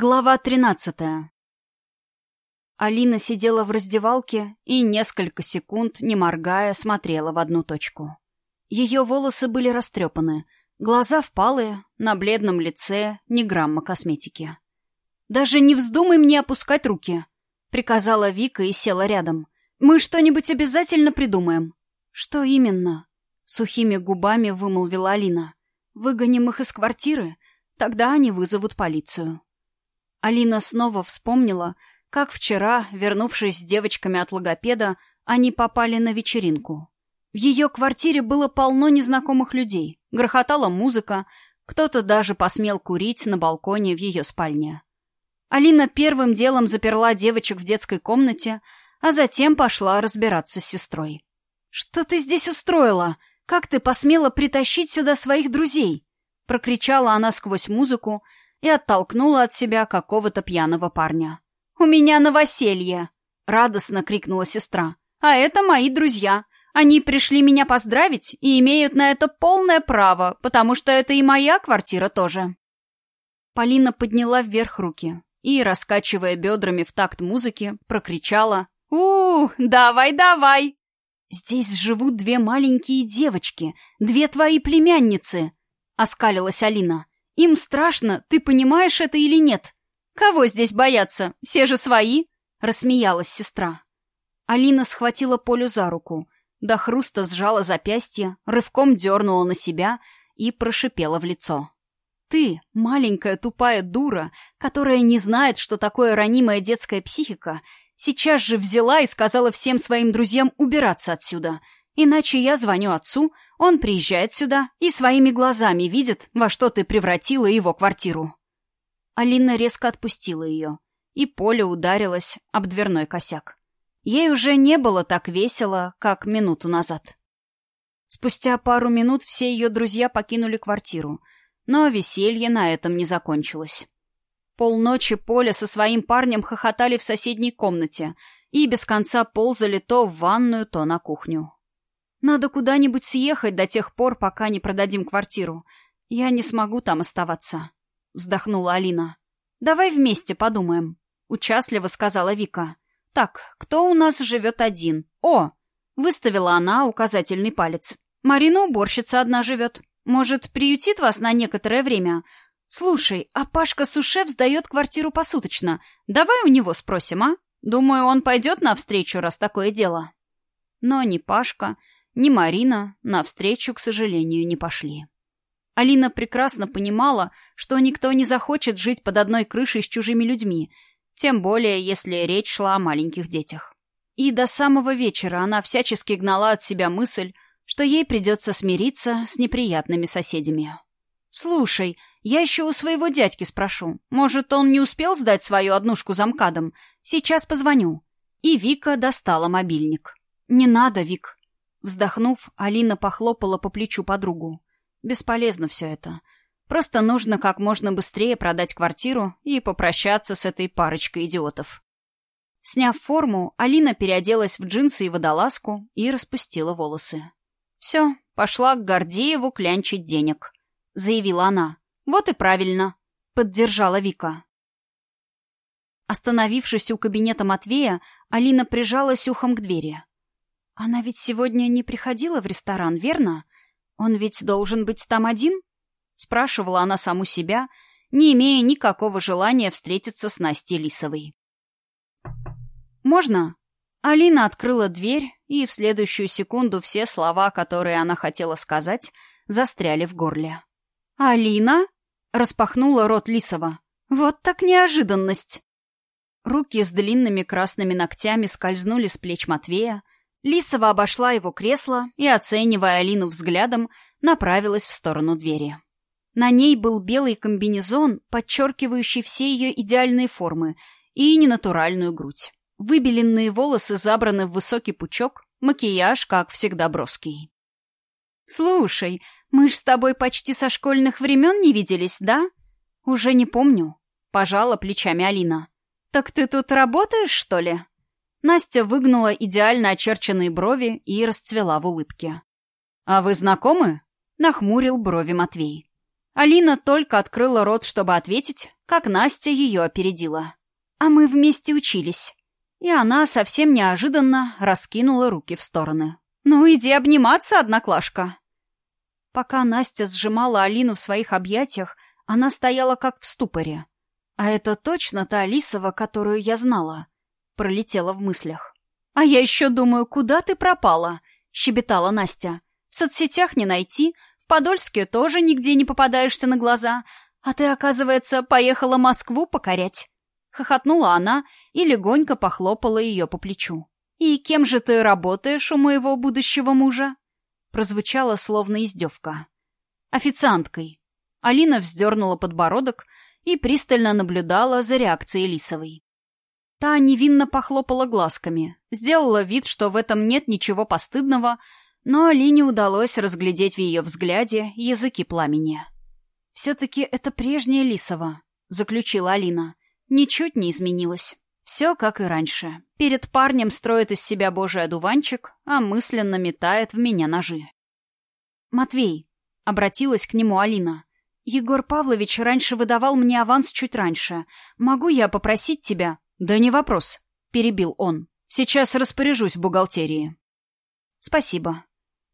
Глава тринадцатая. Алина сидела в раздевалке и несколько секунд, не моргая, смотрела в одну точку. Ее волосы были растрепаны, глаза впалые, на бледном лице ни грамма косметики. «Даже не вздумай мне опускать руки», — приказала Вика и села рядом. «Мы что-нибудь обязательно придумаем». «Что именно?» — сухими губами вымолвила Алина. «Выгоним их из квартиры? Тогда они вызовут полицию». Алина снова вспомнила, как вчера, вернувшись с девочками от логопеда, они попали на вечеринку. В ее квартире было полно незнакомых людей, грохотала музыка, кто-то даже посмел курить на балконе в ее спальне. Алина первым делом заперла девочек в детской комнате, а затем пошла разбираться с сестрой. «Что ты здесь устроила? Как ты посмела притащить сюда своих друзей?» Прокричала она сквозь музыку, и оттолкнула от себя какого-то пьяного парня. «У меня новоселье!» — радостно крикнула сестра. «А это мои друзья. Они пришли меня поздравить и имеют на это полное право, потому что это и моя квартира тоже». Полина подняла вверх руки и, раскачивая бедрами в такт музыки, прокричала «У, давай, давай!» «Здесь живут две маленькие девочки, две твои племянницы!» — оскалилась Алина. Им страшно, ты понимаешь это или нет? Кого здесь бояться? Все же свои!» — рассмеялась сестра. Алина схватила Полю за руку, до хруста сжала запястье, рывком дернула на себя и прошипела в лицо. «Ты, маленькая тупая дура, которая не знает, что такое ранимая детская психика, сейчас же взяла и сказала всем своим друзьям убираться отсюда, иначе я звоню отцу, он приезжает сюда и своими глазами видит, во что ты превратила его квартиру. Алина резко отпустила ее, и Поля ударилась об дверной косяк. Ей уже не было так весело, как минуту назад. Спустя пару минут все ее друзья покинули квартиру, но веселье на этом не закончилось. Полночи Поля со своим парнем хохотали в соседней комнате и без конца ползали то в ванную, то на кухню. Надо куда-нибудь съехать до тех пор, пока не продадим квартиру. Я не смогу там оставаться», — вздохнула Алина. «Давай вместе подумаем», — участливо сказала Вика. «Так, кто у нас живет один? О!» — выставила она указательный палец. «Марина уборщица одна живет. Может, приютит вас на некоторое время? Слушай, а Пашка Сушев сдает квартиру посуточно. Давай у него спросим, а? Думаю, он пойдет навстречу, раз такое дело». Но ни Пашка, ни Марина навстречу, к сожалению, не пошли. Алина прекрасно понимала, что никто не захочет жить под одной крышей с чужими людьми, тем более, если речь шла о маленьких детях. И до самого вечера она всячески гнала от себя мысль, что ей придется смириться с неприятными соседями. «Слушай, я еще у своего дядьки спрошу. Может, он не успел сдать свою однушку замкадом? Сейчас позвоню». И Вика достала мобильник. «Не надо, Вик. Вздохнув, Алина похлопала по плечу подругу. «Бесполезно все это. Просто нужно как можно быстрее продать квартиру и попрощаться с этой парочкой идиотов». Сняв форму, Алина переоделась в джинсы и водолазку и распустила волосы. «Все, пошла к Гордееву клянчить денег», — заявила она. «Вот и правильно», — поддержала Вика. Остановившись у кабинета Матвея, Алина прижалась ухом к двери. «Она ведь сегодня не приходила в ресторан, верно? Он ведь должен быть там один?» Спрашивала она саму себя, не имея никакого желания встретиться с Настей Лисовой. «Можно?» Алина открыла дверь, и в следующую секунду все слова, которые она хотела сказать, застряли в горле. «Алина?» — распахнула рот Лисова. «Вот так неожиданность!» Руки с длинными красными ногтями скользнули с плеч Матвея, Лисова обошла его кресло и, оценивая Алину взглядом, направилась в сторону двери. На ней был белый комбинезон, подчеркивающий все ее идеальные формы и ненатуральную грудь. Выбеленные волосы забраны в высокий пучок, макияж, как всегда, броский. «Слушай, мы ж с тобой почти со школьных времен не виделись, да?» «Уже не помню», — пожала плечами Алина. «Так ты тут работаешь, что ли?» Настя выгнула идеально очерченные брови и расцвела в улыбке. «А вы знакомы?» — нахмурил брови Матвей. Алина только открыла рот, чтобы ответить, как Настя ее опередила. А мы вместе учились. И она совсем неожиданно раскинула руки в стороны. «Ну, иди обниматься, одноклашка!» Пока Настя сжимала Алину в своих объятиях, она стояла как в ступоре. «А это точно та Алисова, которую я знала?» Пролетела в мыслях. «А я еще думаю, куда ты пропала?» — щебетала Настя. «В соцсетях не найти, в Подольске тоже нигде не попадаешься на глаза, а ты, оказывается, поехала Москву покорять». Хохотнула она и легонько похлопала ее по плечу. «И кем же ты работаешь у моего будущего мужа?» Прозвучало словно издевка. «Официанткой». Алина вздернула подбородок и пристально наблюдала за реакцией Лисовой. Та невинно похлопала глазками, сделала вид, что в этом нет ничего постыдного, но Алине удалось разглядеть в ее взгляде языки пламени. «Все-таки это прежняя Лисова», — заключила Алина. «Ничуть не изменилась. Все как и раньше. Перед парнем строит из себя божий одуванчик, а мысленно метает в меня ножи». «Матвей», — обратилась к нему Алина, — «Егор Павлович раньше выдавал мне аванс чуть раньше. Могу я попросить тебя?» «Да не вопрос», — перебил он. «Сейчас распоряжусь в бухгалтерии». «Спасибо».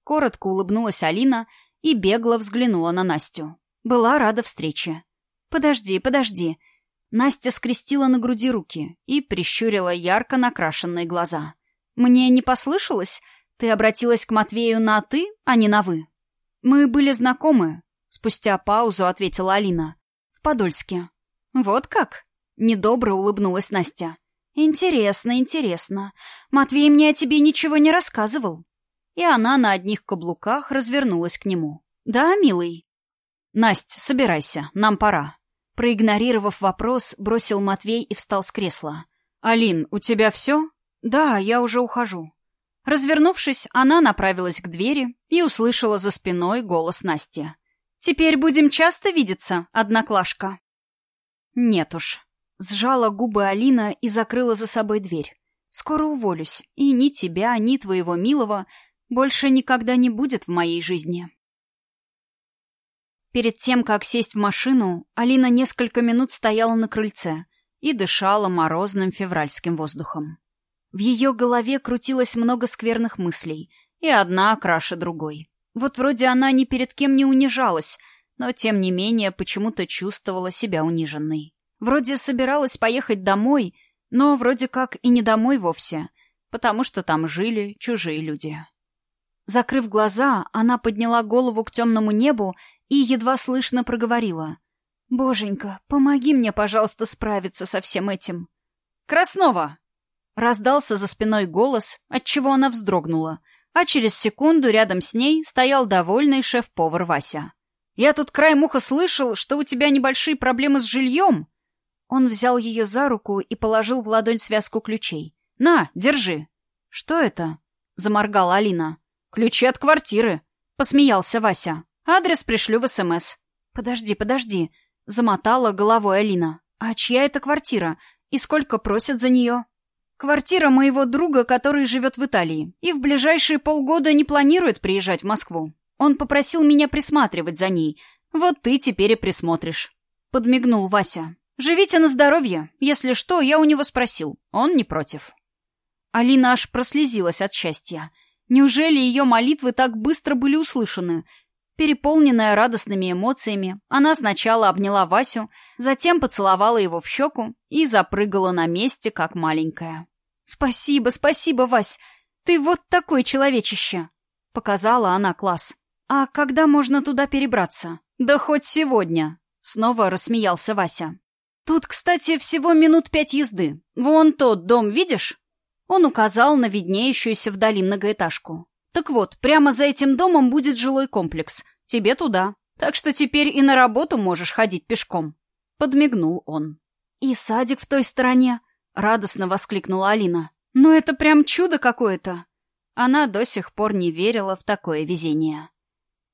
Коротко улыбнулась Алина и бегло взглянула на Настю. Была рада встрече. «Подожди, подожди». Настя скрестила на груди руки и прищурила ярко накрашенные глаза. «Мне не послышалось? Ты обратилась к Матвею на «ты», а не на «вы». «Мы были знакомы», — спустя паузу ответила Алина. «В Подольске». «Вот как?» — недобро улыбнулась Настя. «Интересно, интересно. Матвей мне о тебе ничего не рассказывал». И она на одних каблуках развернулась к нему. «Да, милый?» «Насть, собирайся, нам пора». Проигнорировав вопрос, бросил Матвей и встал с кресла. «Алин, у тебя все?» «Да, я уже ухожу». Развернувшись, она направилась к двери и услышала за спиной голос Насти. «Теперь будем часто видеться, одноклашка?» «Нет уж». Сжала губы Алина и закрыла за собой дверь. «Скоро уволюсь, и ни тебя, ни твоего милого больше никогда не будет в моей жизни». Перед тем, как сесть в машину, Алина несколько минут стояла на крыльце и дышала морозным февральским воздухом. В ее голове крутилось много скверных мыслей, и одна краше другой. Вот вроде она ни перед кем не унижалась, но тем не менее почему-то чувствовала себя униженной. Вроде собиралась поехать домой, но вроде как и не домой вовсе, потому что там жили чужие люди. Закрыв глаза, она подняла голову к темному небу и едва слышно проговорила. «Боженька, помоги мне, пожалуйста, справиться со всем этим». «Краснова!» Раздался за спиной голос, отчего она вздрогнула, а через секунду рядом с ней стоял довольный шеф-повар Вася. «Я тут краем уха слышал, что у тебя небольшие проблемы с жильем». Он взял ее за руку и положил в ладонь связку ключей. «На, держи». «Что это?» — заморгала Алина. «Ключи от квартиры», — посмеялся Вася. Адрес пришлю в СМС. Подожди, подожди, замотала головой Алина. А чья это квартира? И сколько просят за нее? Квартира моего друга, который живет в Италии, и в ближайшие полгода не планирует приезжать в Москву. Он попросил меня присматривать за ней. Вот ты теперь и присмотришь. Подмигнул Вася. Живите на здоровье. Если что, я у него спросил. Он не против. Алина аж прослезилась от счастья. Неужели ее молитвы так быстро были услышаны? Переполненная радостными эмоциями, она сначала обняла Васю, затем поцеловала его в щеку и запрыгала на месте, как маленькая. «Спасибо, спасибо, Вась! Ты вот такой человечище!» — показала она класс. «А когда можно туда перебраться?» «Да хоть сегодня!» — снова рассмеялся Вася. «Тут, кстати, всего минут пять езды. Вон тот дом, видишь?» Он указал на виднеющуюся вдали многоэтажку. Так вот, прямо за этим домом будет жилой комплекс. Тебе туда. Так что теперь и на работу можешь ходить пешком. Подмигнул он. И садик в той стороне. Радостно воскликнула Алина. Ну это прям чудо какое-то. Она до сих пор не верила в такое везение.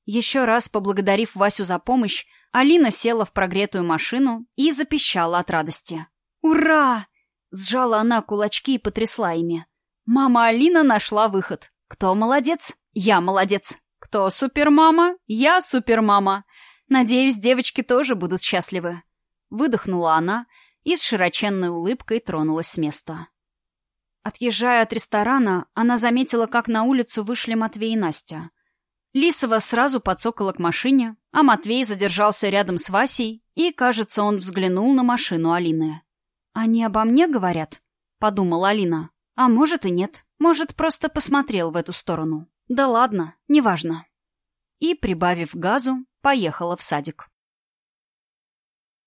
Еще раз поблагодарив Васю за помощь, Алина села в прогретую машину и запищала от радости. «Ура!» — сжала она кулачки и потрясла ими. Мама Алина нашла выход. Кто молодец? Я молодец. Кто супермама? Я супермама. Надеюсь, девочки тоже будут счастливы. Выдохнула она и с широченной улыбкой тронулась с места. Отъезжая от ресторана, она заметила, как на улицу вышли Матвей и Настя. Лисова сразу подсокала к машине, а Матвей задержался рядом с Васей, и, кажется, он взглянул на машину Алины. «Они обо мне говорят?» — подумала Алина. «А может и нет. Может, просто посмотрел в эту сторону. Да ладно, неважно». И, прибавив газу, поехала в садик.